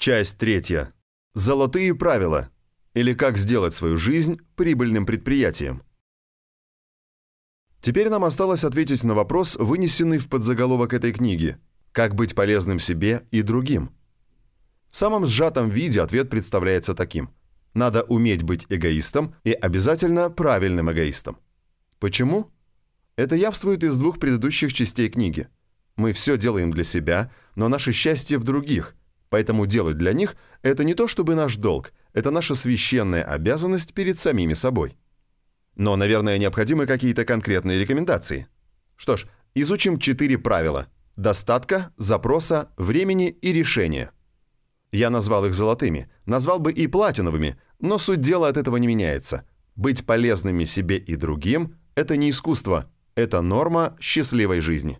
Часть третья. Золотые правила. Или как сделать свою жизнь прибыльным предприятием. Теперь нам осталось ответить на вопрос, вынесенный в подзаголовок этой книги «Как быть полезным себе и другим». В самом сжатом виде ответ представляется таким. Надо уметь быть эгоистом и обязательно правильным эгоистом. Почему? Это явствует из двух предыдущих частей книги. Мы все делаем для себя, но наше счастье в других – Поэтому делать для них – это не то чтобы наш долг, это наша священная обязанность перед самими собой. Но, наверное, необходимы какие-то конкретные рекомендации. Что ж, изучим четыре правила – достатка, запроса, времени и решения. Я назвал их золотыми, назвал бы и платиновыми, но суть дела от этого не меняется. Быть полезными себе и другим – это не искусство, это норма счастливой жизни.